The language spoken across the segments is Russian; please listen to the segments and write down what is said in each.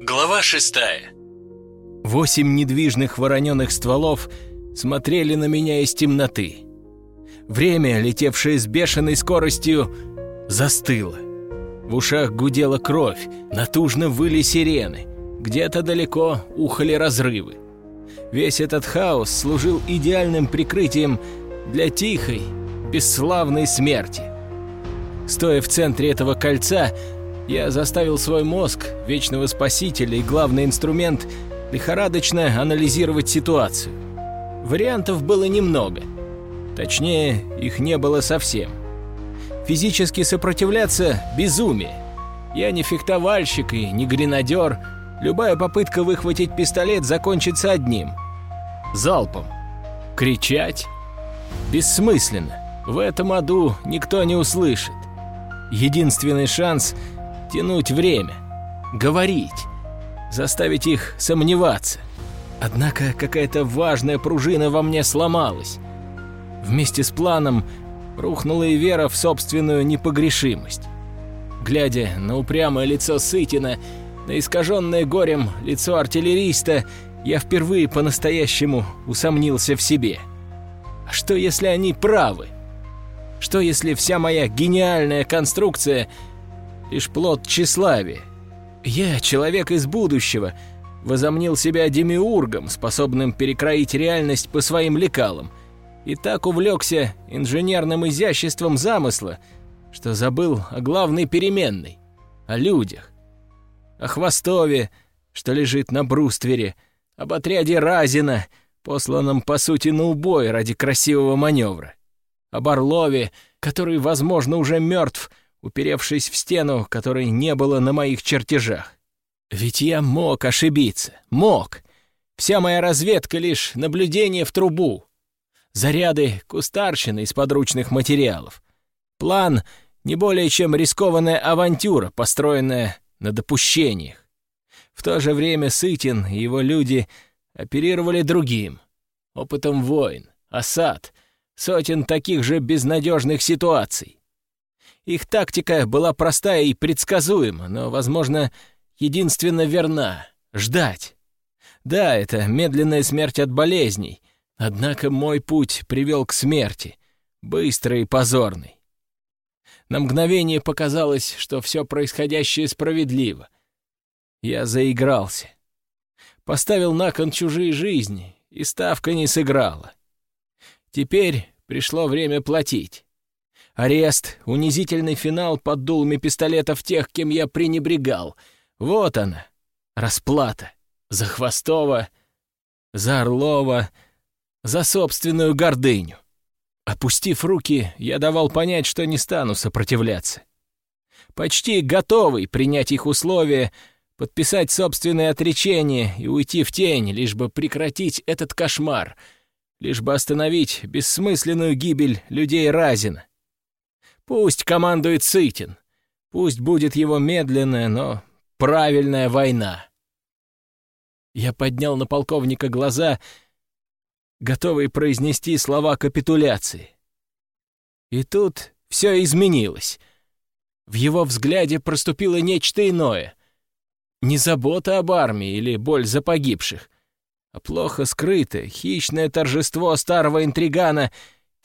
Глава шестая Восемь недвижных вороненых стволов смотрели на меня из темноты. Время, летевшее с бешеной скоростью, застыло. В ушах гудела кровь, натужно выли сирены. Где-то далеко ухали разрывы. Весь этот хаос служил идеальным прикрытием для тихой, бесславной смерти. Стоя в центре этого кольца, я заставил свой мозг, вечного спасителя и главный инструмент, лихорадочно анализировать ситуацию. Вариантов было немного. Точнее, их не было совсем. Физически сопротивляться — безумие. Я не фехтовальщик и не гренадер. Любая попытка выхватить пистолет закончится одним — залпом. Кричать? Бессмысленно. В этом аду никто не услышит. Единственный шанс — тянуть время, говорить, заставить их сомневаться. Однако какая-то важная пружина во мне сломалась. Вместе с планом рухнула и вера в собственную непогрешимость. Глядя на упрямое лицо Сытина, на искаженное горем лицо артиллериста, я впервые по-настоящему усомнился в себе. А что, если они правы? Что, если вся моя гениальная конструкция — лишь плод тщеславия? Я, человек из будущего, возомнил себя демиургом, способным перекроить реальность по своим лекалам, и так увлекся инженерным изяществом замысла, что забыл о главной переменной — о людях. О Хвостове, что лежит на бруствере, об отряде Разина, посланном, по сути, на убой ради красивого маневра об Орлове, который, возможно, уже мертв, уперевшись в стену, которой не было на моих чертежах. Ведь я мог ошибиться, мог. Вся моя разведка — лишь наблюдение в трубу. Заряды кустарщины из подручных материалов. План — не более чем рискованная авантюра, построенная на допущениях. В то же время Сытин и его люди оперировали другим. Опытом войн, осад — сотен таких же безнадежных ситуаций. Их тактика была простая и предсказуема, но, возможно, единственно верна — ждать. Да, это медленная смерть от болезней, однако мой путь привел к смерти, быстрый и позорный. На мгновение показалось, что все происходящее справедливо. Я заигрался. Поставил на кон чужие жизни, и ставка не сыграла. Теперь пришло время платить. Арест, унизительный финал под дулами пистолетов тех, кем я пренебрегал. Вот она, расплата. За Хвостова, за Орлова, за собственную гордыню. Опустив руки, я давал понять, что не стану сопротивляться. Почти готовый принять их условия, подписать собственное отречение и уйти в тень, лишь бы прекратить этот кошмар — лишь бы остановить бессмысленную гибель людей Разина. Пусть командует Сытин, пусть будет его медленная, но правильная война. Я поднял на полковника глаза, готовый произнести слова капитуляции. И тут все изменилось. В его взгляде проступило нечто иное. Не забота об армии или боль за погибших, а плохо скрытое, хищное торжество старого интригана,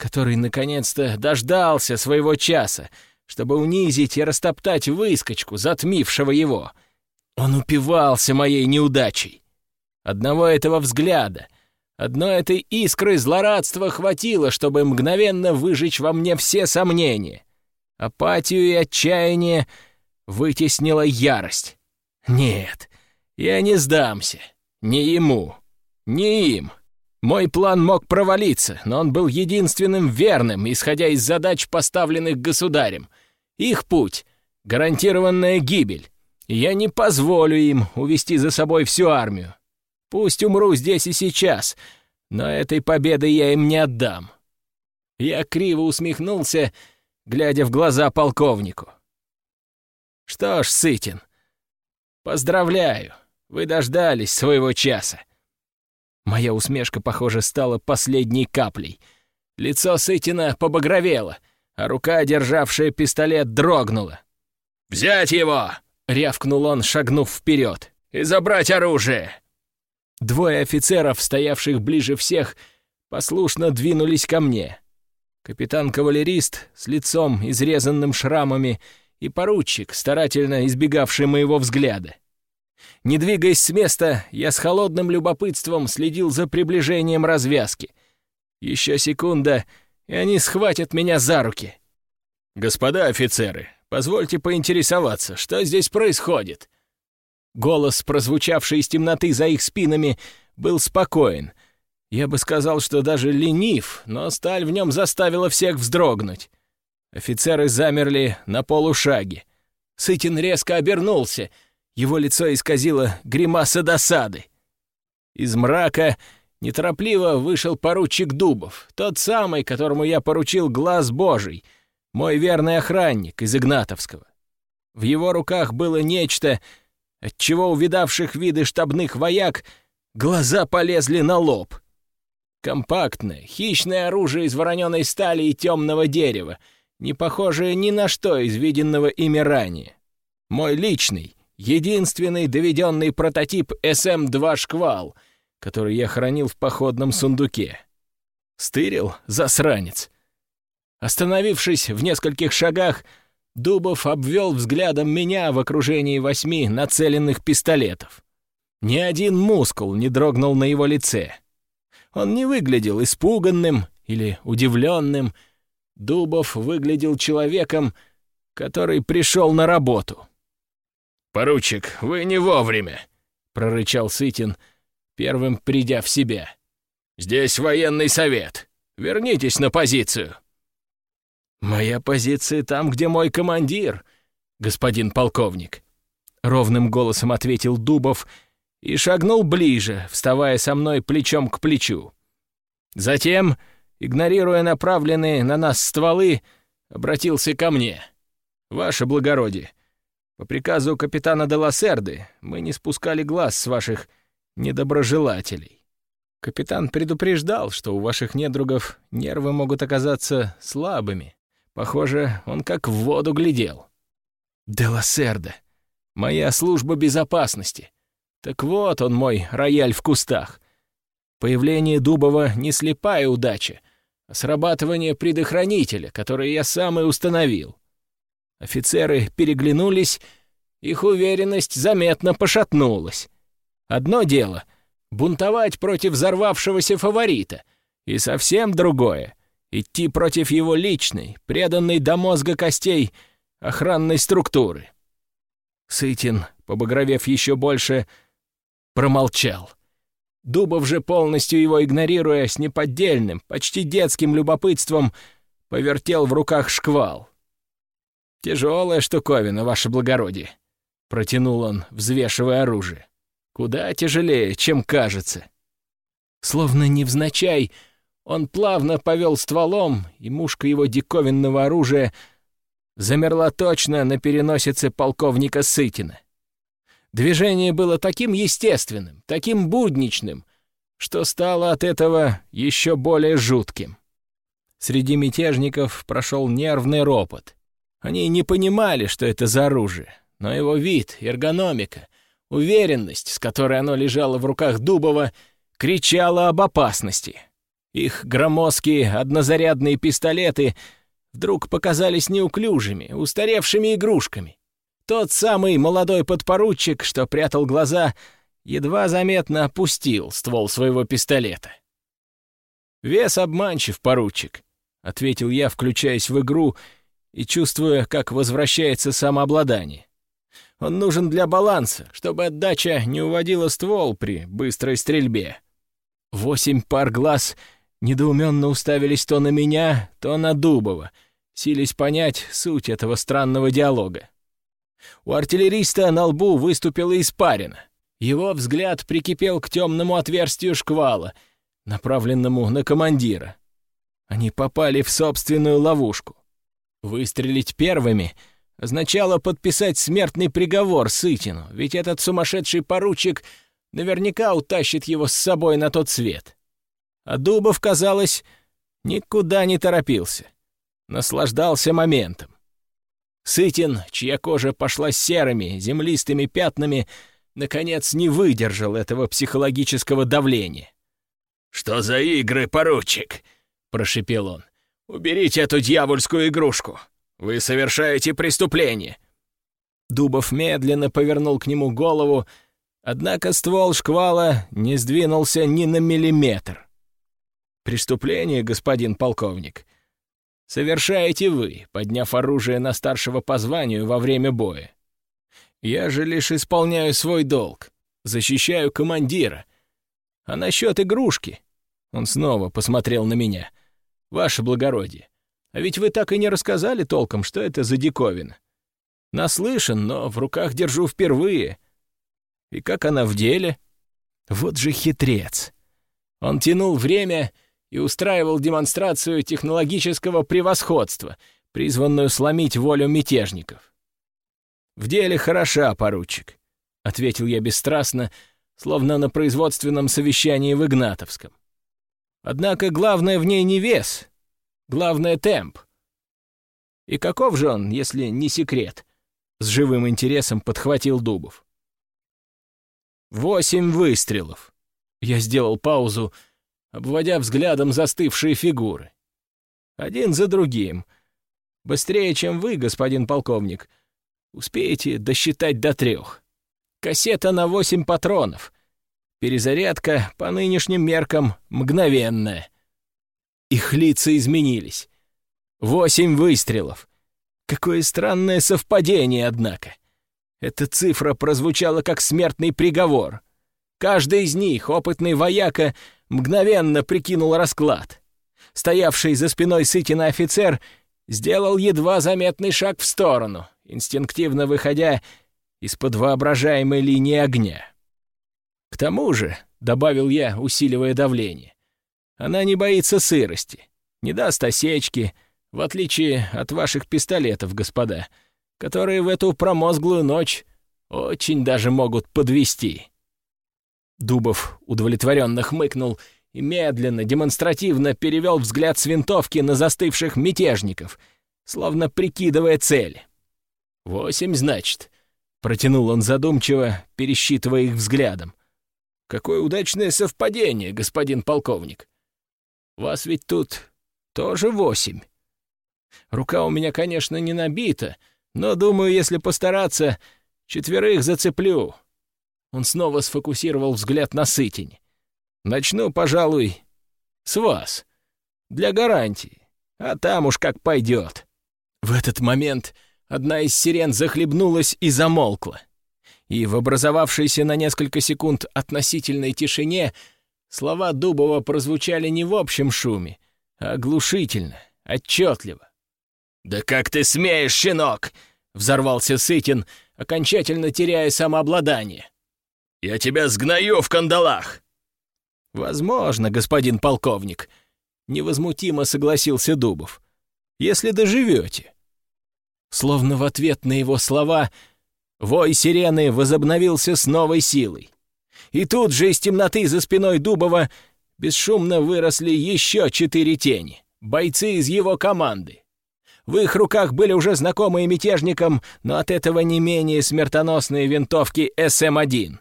который наконец-то дождался своего часа, чтобы унизить и растоптать выскочку, затмившего его. Он упивался моей неудачей. Одного этого взгляда, одной этой искры злорадства хватило, чтобы мгновенно выжечь во мне все сомнения. Апатию и отчаяние вытеснила ярость. Нет, я не сдамся, не ему. Не им. Мой план мог провалиться, но он был единственным верным, исходя из задач, поставленных государем. Их путь — гарантированная гибель. Я не позволю им увести за собой всю армию. Пусть умру здесь и сейчас, но этой победы я им не отдам. Я криво усмехнулся, глядя в глаза полковнику. Что ж, Сытин, поздравляю, вы дождались своего часа. Моя усмешка, похоже, стала последней каплей. Лицо Сытина побагровело, а рука, державшая пистолет, дрогнула. «Взять его!» — рявкнул он, шагнув вперед. и забрать оружие!» Двое офицеров, стоявших ближе всех, послушно двинулись ко мне. Капитан-кавалерист с лицом, изрезанным шрамами, и поручик, старательно избегавший моего взгляда. Не двигаясь с места, я с холодным любопытством следил за приближением развязки. Еще секунда, и они схватят меня за руки. «Господа офицеры, позвольте поинтересоваться, что здесь происходит?» Голос, прозвучавший из темноты за их спинами, был спокоен. Я бы сказал, что даже ленив, но сталь в нем заставила всех вздрогнуть. Офицеры замерли на полушаге. Сытин резко обернулся. Его лицо исказило гримаса досады. Из мрака неторопливо вышел поручик Дубов, тот самый, которому я поручил глаз Божий, мой верный охранник из Игнатовского. В его руках было нечто, отчего увидавших виды штабных вояк глаза полезли на лоб. Компактное, хищное оружие из вороненой стали и темного дерева, не похожее ни на что из виденного ими ранее. Мой личный, единственный доведенный прототип СМ-2 «Шквал», который я хранил в походном сундуке. Стырил, засранец. Остановившись в нескольких шагах, Дубов обвел взглядом меня в окружении восьми нацеленных пистолетов. Ни один мускул не дрогнул на его лице. Он не выглядел испуганным или удивленным. Дубов выглядел человеком, который пришел на работу. «Поручик, вы не вовремя!» — прорычал Сытин, первым придя в себя. «Здесь военный совет. Вернитесь на позицию». «Моя позиция там, где мой командир, господин полковник», — ровным голосом ответил Дубов и шагнул ближе, вставая со мной плечом к плечу. Затем, игнорируя направленные на нас стволы, обратился ко мне. «Ваше благородие, по приказу капитана де Лассерды мы не спускали глаз с ваших недоброжелателей. Капитан предупреждал, что у ваших недругов нервы могут оказаться слабыми. Похоже, он как в воду глядел. Де Лассерда. Моя служба безопасности. Так вот он мой рояль в кустах. Появление Дубова не слепая удача, а срабатывание предохранителя, который я сам и установил. Офицеры переглянулись, их уверенность заметно пошатнулась. Одно дело — бунтовать против взорвавшегося фаворита, и совсем другое — идти против его личной, преданной до мозга костей, охранной структуры. Сытин, побагровев еще больше, промолчал. Дубов же, полностью его игнорируя, с неподдельным, почти детским любопытством, повертел в руках шквал. «Тяжелая штуковина, ваше благородие», — протянул он, взвешивая оружие. «Куда тяжелее, чем кажется». Словно невзначай, он плавно повел стволом, и мушка его диковинного оружия замерла точно на переносице полковника Сытина. Движение было таким естественным, таким будничным, что стало от этого еще более жутким. Среди мятежников прошел нервный ропот. Они не понимали, что это за оружие, но его вид, эргономика, уверенность, с которой оно лежало в руках Дубова, кричала об опасности. Их громоздкие однозарядные пистолеты вдруг показались неуклюжими, устаревшими игрушками. Тот самый молодой подпоручик, что прятал глаза, едва заметно опустил ствол своего пистолета. «Вес обманчив, поручик», — ответил я, включаясь в игру и чувствуя, как возвращается самообладание. «Он нужен для баланса, чтобы отдача не уводила ствол при быстрой стрельбе». Восемь пар глаз недоуменно уставились то на меня, то на Дубова, сились понять суть этого странного диалога. У артиллериста на лбу выступила испарина. Его взгляд прикипел к темному отверстию шквала, направленному на командира. Они попали в собственную ловушку. Выстрелить первыми означало подписать смертный приговор Сытину, ведь этот сумасшедший поручик наверняка утащит его с собой на тот свет. А Дубов, казалось, никуда не торопился. Наслаждался моментом. Сытин, чья кожа пошла серыми, землистыми пятнами, наконец, не выдержал этого психологического давления. «Что за игры, поручик?» — прошипел он. «Уберите эту дьявольскую игрушку! Вы совершаете преступление!» Дубов медленно повернул к нему голову, однако ствол шквала не сдвинулся ни на миллиметр. «Преступление, господин полковник, совершаете вы, подняв оружие на старшего по званию во время боя. Я же лишь исполняю свой долг, защищаю командира. А насчет игрушки...» Он снова посмотрел на меня. «Ваше благородие, а ведь вы так и не рассказали толком, что это за диковина. Наслышан, но в руках держу впервые. И как она в деле? Вот же хитрец. Он тянул время и устраивал демонстрацию технологического превосходства, призванную сломить волю мятежников. «В деле хороша, поручик», — ответил я бесстрастно, словно на производственном совещании в Игнатовском. «Однако главное в ней не вес, главное — темп. И каков же он, если не секрет?» — с живым интересом подхватил Дубов. «Восемь выстрелов». Я сделал паузу, обводя взглядом застывшие фигуры. Один за другим. Быстрее, чем вы, господин полковник. Успеете досчитать до трех. Кассета на восемь патронов. Перезарядка, по нынешним меркам, мгновенная. Их лица изменились. Восемь выстрелов. Какое странное совпадение, однако. Эта цифра прозвучала как смертный приговор. Каждый из них, опытный вояка, мгновенно прикинул расклад. Стоявший за спиной Сытина офицер сделал едва заметный шаг в сторону, инстинктивно выходя из-под воображаемой линии огня. К тому же, — добавил я, усиливая давление, — она не боится сырости, не даст осечки, в отличие от ваших пистолетов, господа, которые в эту промозглую ночь очень даже могут подвести. Дубов удовлетворенно хмыкнул и медленно, демонстративно перевел взгляд с винтовки на застывших мятежников, словно прикидывая цель. «Восемь, значит», — протянул он задумчиво, пересчитывая их взглядом. «Какое удачное совпадение, господин полковник! Вас ведь тут тоже восемь. Рука у меня, конечно, не набита, но, думаю, если постараться, четверых зацеплю». Он снова сфокусировал взгляд на Сытень. «Начну, пожалуй, с вас. Для гарантии. А там уж как пойдет». В этот момент одна из сирен захлебнулась и замолкла. И в образовавшейся на несколько секунд относительной тишине слова Дубова прозвучали не в общем шуме, а оглушительно, отчетливо. «Да как ты смеешь, щенок!» — взорвался Сытин, окончательно теряя самообладание. «Я тебя сгною в кандалах!» «Возможно, господин полковник», — невозмутимо согласился Дубов. «Если доживете». Словно в ответ на его слова вой сирены возобновился с новой силой. И тут же из темноты за спиной Дубова бесшумно выросли еще четыре тени, бойцы из его команды. В их руках были уже знакомые мятежникам, но от этого не менее смертоносные винтовки СМ-1.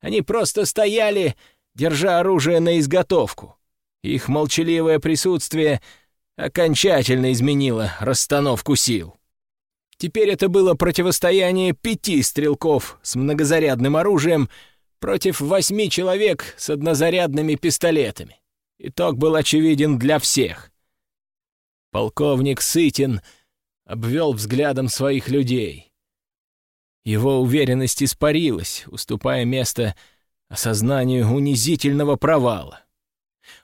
Они просто стояли, держа оружие на изготовку. Их молчаливое присутствие окончательно изменило расстановку сил. Теперь это было противостояние пяти стрелков с многозарядным оружием против восьми человек с однозарядными пистолетами. Итог был очевиден для всех. Полковник Сытин обвел взглядом своих людей. Его уверенность испарилась, уступая место осознанию унизительного провала.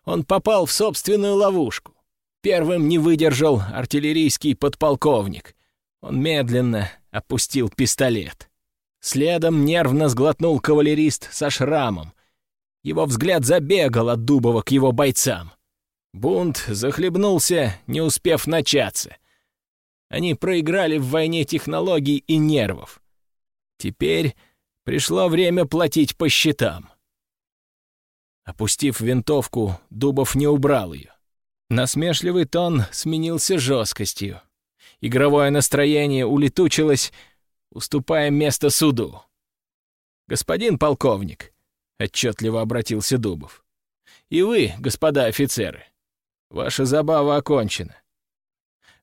Он попал в собственную ловушку. Первым не выдержал артиллерийский подполковник. Он медленно опустил пистолет. Следом нервно сглотнул кавалерист со шрамом. Его взгляд забегал от Дубова к его бойцам. Бунт захлебнулся, не успев начаться. Они проиграли в войне технологий и нервов. Теперь пришло время платить по счетам. Опустив винтовку, Дубов не убрал ее. Насмешливый тон сменился жесткостью. Игровое настроение улетучилось, уступая место суду. «Господин полковник», — отчетливо обратился Дубов, — «и вы, господа офицеры, ваша забава окончена.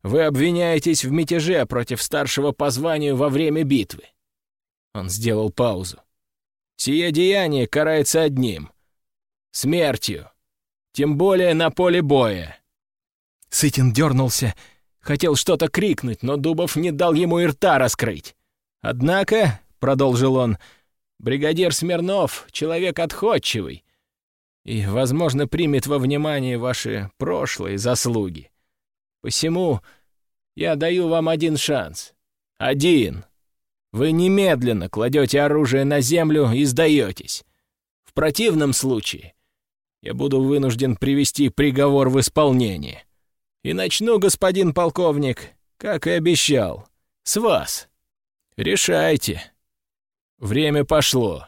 Вы обвиняетесь в мятеже против старшего по званию во время битвы». Он сделал паузу. «Сие деяние карается одним — смертью, тем более на поле боя». Сытин дернулся, хотел что-то крикнуть, но Дубов не дал ему и рта раскрыть. «Однако», — продолжил он, — «бригадир Смирнов — человек отходчивый и, возможно, примет во внимание ваши прошлые заслуги. Посему я даю вам один шанс. Один. Вы немедленно кладете оружие на землю и сдаетесь. В противном случае я буду вынужден привести приговор в исполнение. И начну, господин полковник, как и обещал, с вас. Решайте. Время пошло.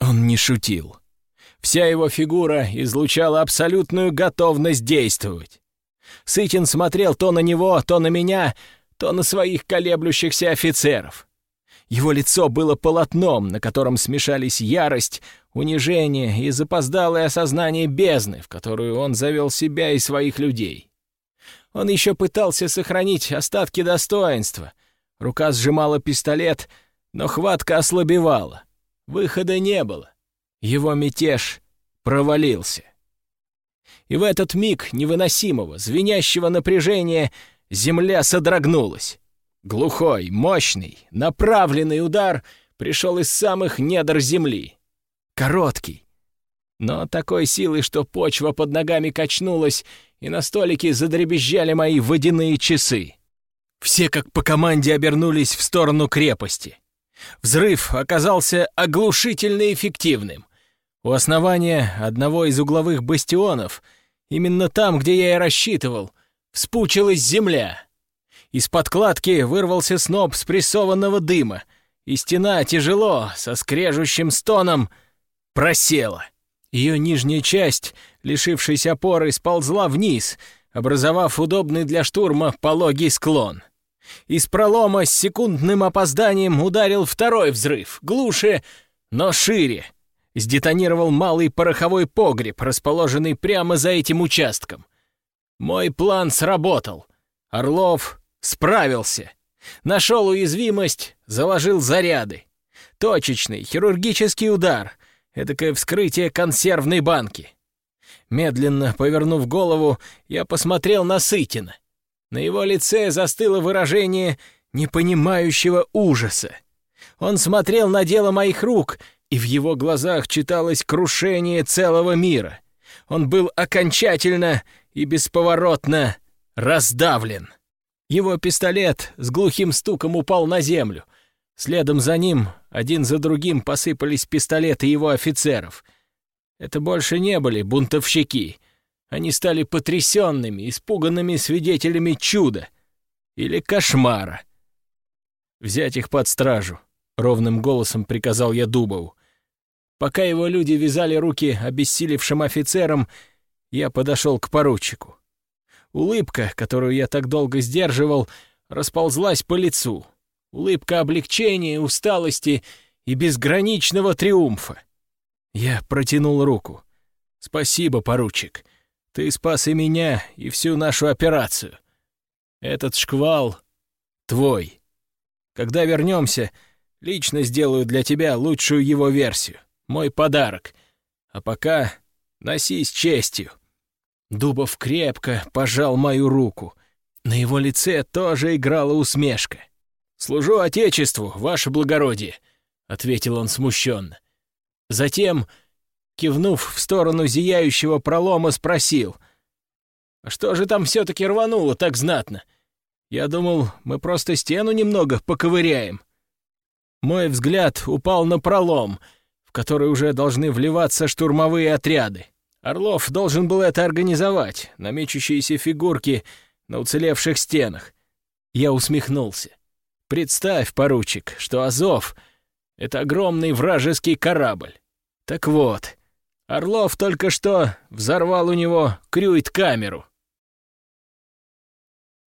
Он не шутил. Вся его фигура излучала абсолютную готовность действовать. Сытин смотрел то на него, то на меня, то на своих колеблющихся офицеров. Его лицо было полотном, на котором смешались ярость, унижение и запоздалое осознание бездны, в которую он завел себя и своих людей. Он еще пытался сохранить остатки достоинства. Рука сжимала пистолет, но хватка ослабевала. Выхода не было. Его мятеж провалился. И в этот миг невыносимого, звенящего напряжения земля содрогнулась. Глухой, мощный, направленный удар пришел из самых недр земли. Короткий, но такой силы, что почва под ногами качнулась, и на столике задребезжали мои водяные часы. Все как по команде обернулись в сторону крепости. Взрыв оказался оглушительно эффективным. У основания одного из угловых бастионов, именно там, где я и рассчитывал, вспучилась земля. Из подкладки вырвался сноп спрессованного дыма, и стена тяжело, со скрежущим стоном, просела. Ее нижняя часть, лишившись опоры, сползла вниз, образовав удобный для штурма пологий склон. Из пролома с секундным опозданием ударил второй взрыв, глуше, но шире. Сдетонировал малый пороховой погреб, расположенный прямо за этим участком. Мой план сработал. Орлов справился. Нашел уязвимость, заложил заряды. Точечный хирургический удар, Эдакое вскрытие консервной банки. Медленно повернув голову, я посмотрел на Сытина. На его лице застыло выражение непонимающего ужаса. Он смотрел на дело моих рук, и в его глазах читалось крушение целого мира. Он был окончательно и бесповоротно раздавлен. Его пистолет с глухим стуком упал на землю. Следом за ним один за другим посыпались пистолеты его офицеров. Это больше не были бунтовщики. Они стали потрясенными, испуганными свидетелями чуда или кошмара. «Взять их под стражу», — ровным голосом приказал я Дубову. Пока его люди вязали руки обессилевшим офицерам, я подошел к поручику. Улыбка, которую я так долго сдерживал, расползлась по лицу улыбка облегчения, усталости и безграничного триумфа. Я протянул руку. «Спасибо, поручик. Ты спас и меня, и всю нашу операцию. Этот шквал твой. Когда вернемся, лично сделаю для тебя лучшую его версию, мой подарок. А пока носи с честью». Дубов крепко пожал мою руку. На его лице тоже играла усмешка. «Служу Отечеству, ваше благородие», — ответил он смущенно. Затем, кивнув в сторону зияющего пролома, спросил. «А что же там все-таки рвануло так знатно? Я думал, мы просто стену немного поковыряем». Мой взгляд упал на пролом, в который уже должны вливаться штурмовые отряды. Орлов должен был это организовать, на мечущиеся фигурки на уцелевших стенах. Я усмехнулся. Представь, поручик, что Азов — это огромный вражеский корабль. Так вот, Орлов только что взорвал у него крюит-камеру.